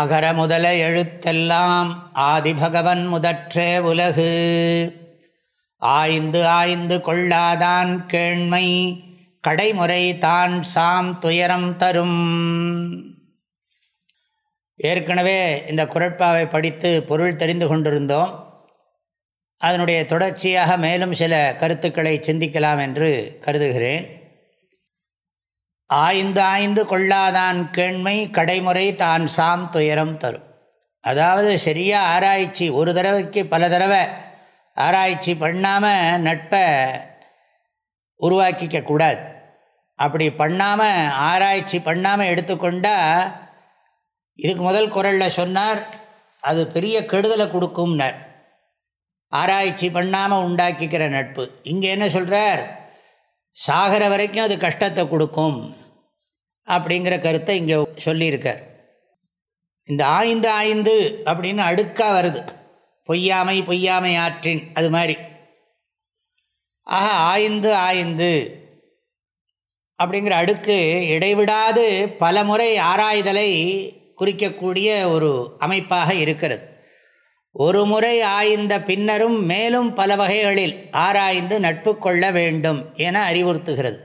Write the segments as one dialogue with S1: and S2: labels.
S1: அகர முதல எழுத்தெல்லாம் ஆதிபகவன் முதற்றே உலகு ஆய்ந்து ஆய்ந்து கொள்ளாதான் கேண்மை கடைமுறை தான் சாம் துயரம் தரும் ஏற்கனவே இந்த குரட்பாவை படித்து பொருள் தெரிந்து கொண்டிருந்தோம் அதனுடைய தொடர்ச்சியாக மேலும் சில கருத்துக்களை சிந்திக்கலாம் என்று கருதுகிறேன் ஆய்ந்து ஆய்ந்து கொள்ளாதான் கேண்மை கடைமுறை தான் சாம் துயரம் தரும் அதாவது சரியாக ஆராய்ச்சி ஒரு தடவைக்கு பல தடவை ஆராய்ச்சி பண்ணாமல் நட்பை உருவாக்கிக்க கூடாது அப்படி பண்ணாமல் ஆராய்ச்சி பண்ணாமல் எடுத்துக்கொண்டால் இதுக்கு முதல் குரலில் சொன்னார் அது பெரிய கெடுதலை கொடுக்கும்னர் ஆராய்ச்சி பண்ணாமல் உண்டாக்கிக்கிற நட்பு இங்கே என்ன சொல்கிறார் சாகிற வரைக்கும் அது கஷ்டத்தை கொடுக்கும் அப்படிங்கிற கருத்தை இங்கே சொல்லியிருக்கார் இந்த ஆய்ந்து ஆய்ந்து அப்படின்னு அடுக்காக வருது பொய்யாமை பொய்யாமை ஆற்றின் அது மாதிரி ஆக ஆய்ந்து ஆய்ந்து அப்படிங்கிற அடுக்கு இடைவிடாது பல முறை ஆராய்தலை குறிக்கக்கூடிய ஒரு அமைப்பாக இருக்கிறது ஒரு முறை ஆய்ந்த பின்னரும் மேலும் பல வகைகளில் ஆராய்ந்து நட்பு கொள்ள வேண்டும் என அறிவுறுத்துகிறது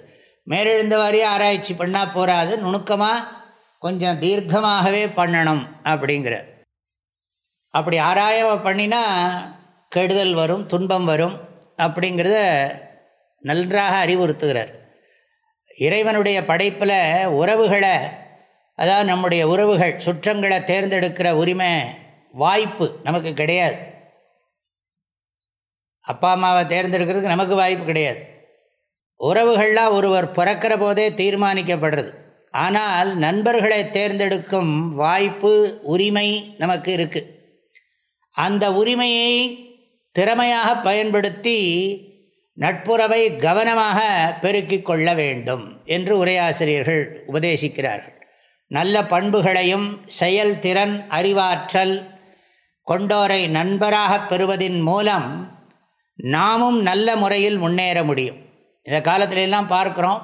S1: மேலெழுந்த வாரியே ஆராய்ச்சி பண்ணால் போகாது நுணுக்கமாக கொஞ்சம் தீர்க்கமாகவே பண்ணணும் அப்படிங்கிற அப்படி ஆராய பண்ணினா கெடுதல் வரும் துன்பம் வரும் அப்படிங்கிறத நன்றாக அறிவுறுத்துகிறார் இறைவனுடைய படைப்பில் உறவுகளை அதாவது நம்முடைய உறவுகள் சுற்றங்களை தேர்ந்தெடுக்கிற உரிமை வாய்ப்பு நமக்கு கிடையாது அப்பா அம்மாவை தேர்ந்தெடுக்கிறதுக்கு நமக்கு வாய்ப்பு கிடையாது உறவுகள்லாம் ஒருவர் பிறக்கிற போதே தீர்மானிக்கப்படுறது ஆனால் நண்பர்களை தேர்ந்தெடுக்கும் வாய்ப்பு உரிமை நமக்கு இருக்குது அந்த உரிமையை திறமையாக பயன்படுத்தி நட்புறவை கவனமாக பெருக்கிக் கொள்ள வேண்டும் என்று உரையாசிரியர்கள் உபதேசிக்கிறார்கள் நல்ல பண்புகளையும் செயல்திறன் அறிவாற்றல் கொண்டோரை நண்பராக பெறுவதின் மூலம் நாமும் நல்ல முறையில் முன்னேற முடியும் இந்த காலத்திலெல்லாம் பார்க்குறோம்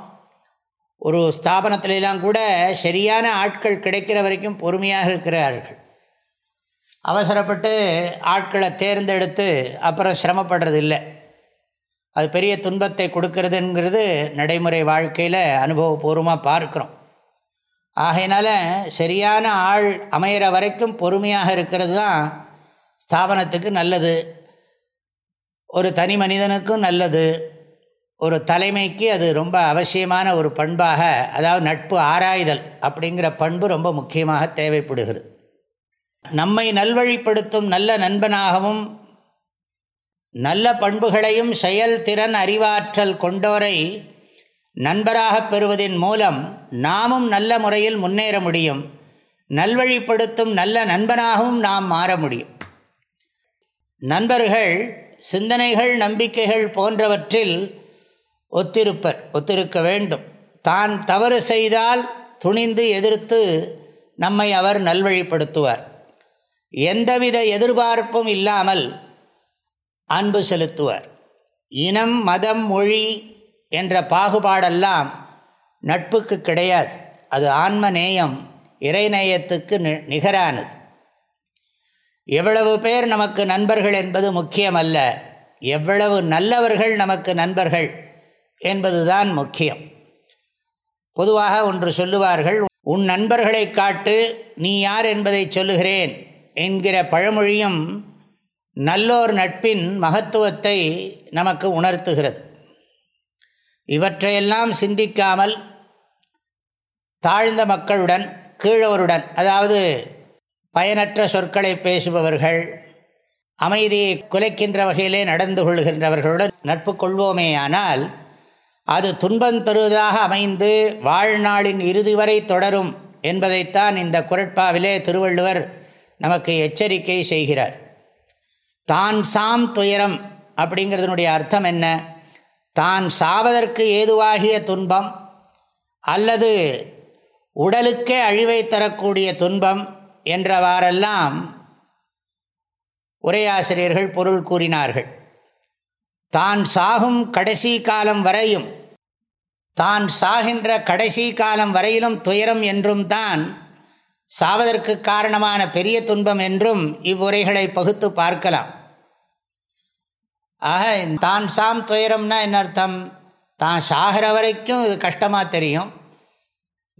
S1: ஒரு ஸ்தாபனத்திலெல்லாம் கூட சரியான ஆட்கள் கிடைக்கிற வரைக்கும் பொறுமையாக இருக்கிறார்கள் அவசரப்பட்டு ஆட்களை தேர்ந்தெடுத்து அப்புறம் சிரமப்படுறது இல்லை அது பெரிய துன்பத்தை கொடுக்கறதுங்கிறது நடைமுறை வாழ்க்கையில் அனுபவபூர்வமாக பார்க்குறோம் ஆகையினால சரியான ஆள் அமையிற வரைக்கும் பொறுமையாக இருக்கிறது தான் ஸ்தாபனத்துக்கு நல்லது ஒரு தனி மனிதனுக்கும் நல்லது ஒரு தலைமைக்கு அது ரொம்ப அவசியமான ஒரு பண்பாக அதாவது நட்பு ஆராய்தல் அப்படிங்கிற பண்பு ரொம்ப முக்கியமாக தேவைப்படுகிறது நம்மை நல்வழிப்படுத்தும் நல்ல நண்பனாகவும் நல்ல பண்புகளையும் செயல்திறன் அறிவாற்றல் கொண்டோரை நண்பராக பெறுவதன் மூலம் நாமும் நல்ல முறையில் முன்னேற முடியும் நல்வழிப்படுத்தும் நல்ல நண்பனாகவும் நாம் மாற முடியும் நண்பர்கள் சிந்தனைகள் நம்பிக்கைகள் போன்றவற்றில் ஒத்திருப்பர் ஒத்திருக்க வேண்டும் தான் தவறு செய்தால் துணிந்து எதிர்த்து நம்மை அவர் நல்வழிப்படுத்துவார் எந்தவித எதிர்பார்ப்பும் இல்லாமல் அன்பு செலுத்துவார் இனம் மதம் மொழி என்ற பாகுபாடெல்லாம் நட்புக்கு கிடையாது அது ஆன்மநேயம் இறைநேயத்துக்கு நிகரானது எவ்வளவு பேர் நமக்கு நண்பர்கள் என்பது முக்கியமல்ல எவ்வளவு நல்லவர்கள் நமக்கு நண்பர்கள் என்பதுதான் முக்கியம் பொதுவாக ஒன்று சொல்லுவார்கள் உன் நண்பர்களை காட்டு நீ யார் என்பதை சொல்லுகிறேன் என்கிற பழமொழியும் நல்லோர் நட்பின் மகத்துவத்தை நமக்கு உணர்த்துகிறது இவற்றையெல்லாம் சிந்திக்காமல் தாழ்ந்த மக்களுடன் கீழோருடன் அதாவது பயனற்ற சொற்களை பேசுபவர்கள் அமைதியை குலைக்கின்ற வகையிலே நடந்து கொள்கின்றவர்களுடன் நட்பு கொள்வோமேயானால் அது துன்பம் தருவதாக அமைந்து வாழ்நாளின் இறுதி வரை தொடரும் என்பதைத்தான் இந்த குரட்பாவிலே திருவள்ளுவர் நமக்கு எச்சரிக்கை செய்கிறார் தான் சாம் துயரம் அப்படிங்கிறதுனுடைய அர்த்தம் என்ன தான் சாவதற்கு ஏதுவாகிய துன்பம் அல்லது உடலுக்கே அழிவை தரக்கூடிய துன்பம் என்றவாறெல்லாம் உரையாசிரியர்கள் பொருள் கூறினார்கள் தான் சாகும் கடைசி காலம் வரையும் தான் சாகின்ற கடைசி காலம் வரையிலும் துயரம் என்றும் தான் சாவதற்கு காரணமான பெரிய துன்பம் என்றும் இவ்வுரைகளை பகுத்து பார்க்கலாம் ஆக தான் சாம் துயரம்னா என்ன அர்த்தம் தான் சாகிற வரைக்கும் இது கஷ்டமாக தெரியும்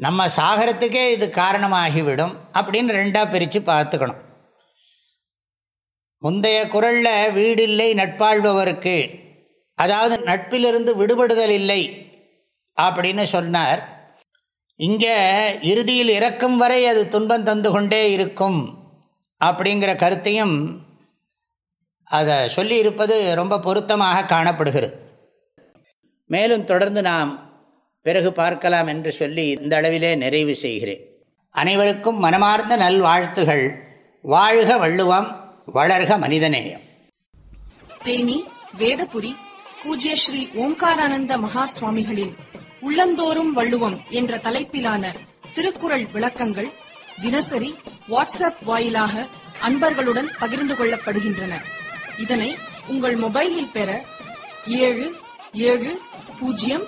S1: நம்ம சாகிறத்துக்கே இது காரணமாகிவிடும் அப்படின்னு ரெண்டாக பிரித்து பார்த்துக்கணும் முந்தைய குரலில் வீடில்லை நட்பாழ்பவருக்கு அதாவது நட்பிலிருந்து விடுபடுதல் இல்லை அப்படின்னு சொன்னார் இங்கே இறுதியில் இறக்கும் வரை அது துன்பம் தந்து கொண்டே இருக்கும் அப்படிங்கிற கருத்தையும் அதை சொல்லி இருப்பது ரொம்ப பொருத்தமாக காணப்படுகிறது மேலும் தொடர்ந்து நாம் பிறகு பார்க்கலாம் என்று சொல்லி இந்த அளவிலே நிறைவு செய்கிறேன் அனைவருக்கும் மனமார்ந்த நல்வாழ்த்துகள் வாழ்க வள்ளுவம் வளர்க மனிதநேயம் தேனி வேதபுரி பூஜ்ய ஸ்ரீ ஓம்காரானந்த மகா சுவாமிகளின் உள்ளந்தோறும் வள்ளுவம் என்ற தலைப்பிலான திருக்குறள் விளக்கங்கள் தினசரி வாட்ஸ்அப் வாயிலாக அன்பர்களுடன் பகிர்ந்து கொள்ளப்படுகின்றன இதனை உங்கள் மொபைலில் பெற ஏழு ஏழு பூஜ்ஜியம்